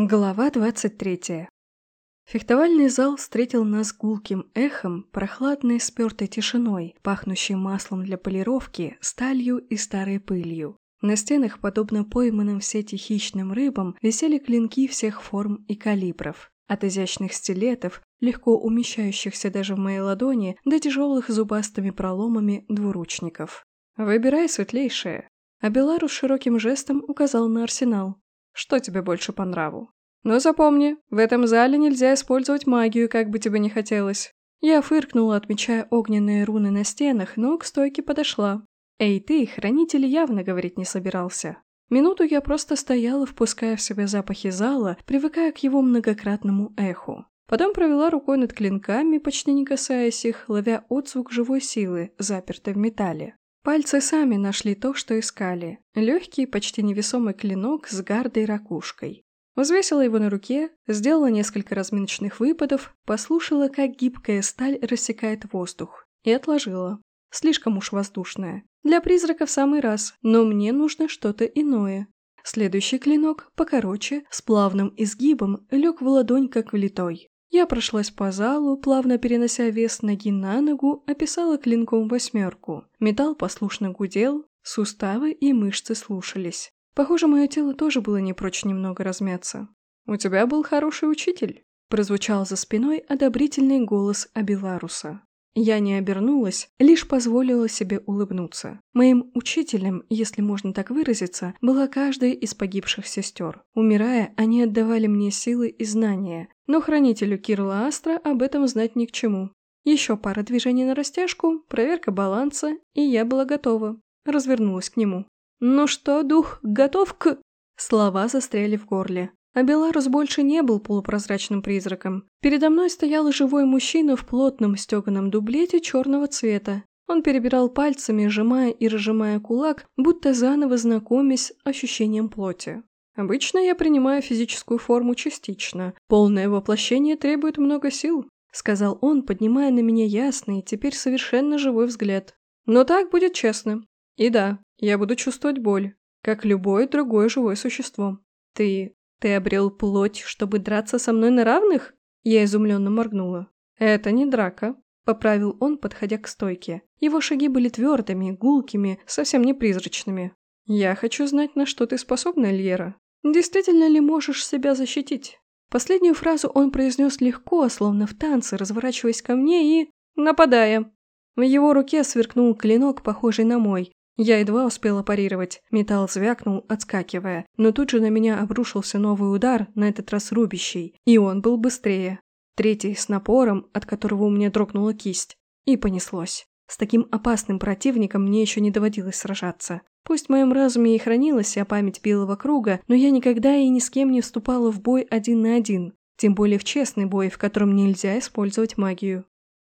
Глава 23. Фехтовальный зал встретил нас гулким эхом, прохладной спертой тишиной, пахнущей маслом для полировки, сталью и старой пылью. На стенах, подобно пойманным в сети хищным рыбам, висели клинки всех форм и калибров. От изящных стилетов, легко умещающихся даже в моей ладони, до тяжелых зубастыми проломами двуручников. «Выбирай светлейшее», а Беларус широким жестом указал на арсенал. Что тебе больше по нраву? Но запомни, в этом зале нельзя использовать магию, как бы тебе не хотелось. Я фыркнула, отмечая огненные руны на стенах, но к стойке подошла. Эй, ты, хранитель явно говорить не собирался. Минуту я просто стояла, впуская в себя запахи зала, привыкая к его многократному эху. Потом провела рукой над клинками, почти не касаясь их, ловя отзвук живой силы, запертой в металле. Пальцы сами нашли то, что искали. Легкий, почти невесомый клинок с гардой ракушкой. Взвесила его на руке, сделала несколько разминочных выпадов, послушала, как гибкая сталь рассекает воздух, и отложила. Слишком уж воздушная. Для призрака в самый раз, но мне нужно что-то иное. Следующий клинок, покороче, с плавным изгибом, лег в ладонь как влитой. Я прошлась по залу, плавно перенося вес ноги на ногу, описала клинком восьмерку. Металл послушно гудел, суставы и мышцы слушались. Похоже, мое тело тоже было не прочь немного размяться. «У тебя был хороший учитель», – прозвучал за спиной одобрительный голос Абиларуса. Я не обернулась, лишь позволила себе улыбнуться. Моим учителем, если можно так выразиться, была каждая из погибших сестер. Умирая, они отдавали мне силы и знания, но хранителю Кирла Астра об этом знать ни к чему. Еще пара движений на растяжку, проверка баланса, и я была готова. Развернулась к нему. «Ну что, дух, готов к...» Слова застряли в горле. А Беларус больше не был полупрозрачным призраком. Передо мной стоял живой мужчина в плотном стеганом дублете черного цвета. Он перебирал пальцами, сжимая и разжимая кулак, будто заново знакомясь ощущением плоти. Обычно я принимаю физическую форму частично. Полное воплощение требует много сил, сказал он, поднимая на меня ясный, теперь совершенно живой взгляд. Но так будет честно. И да, я буду чувствовать боль, как любое другое живое существо. Ты «Ты обрел плоть, чтобы драться со мной на равных?» Я изумленно моргнула. «Это не драка», — поправил он, подходя к стойке. Его шаги были твердыми, гулкими, совсем не призрачными. «Я хочу знать, на что ты способна, Льера. Действительно ли можешь себя защитить?» Последнюю фразу он произнес легко, словно в танце, разворачиваясь ко мне и... нападая. В его руке сверкнул клинок, похожий на мой, я едва успела парировать. Металл звякнул, отскакивая. Но тут же на меня обрушился новый удар, на этот раз рубящий. И он был быстрее. Третий с напором, от которого у меня дрогнула кисть. И понеслось. С таким опасным противником мне еще не доводилось сражаться. Пусть в моем разуме и хранилась вся память Белого Круга, но я никогда и ни с кем не вступала в бой один на один. Тем более в честный бой, в котором нельзя использовать магию.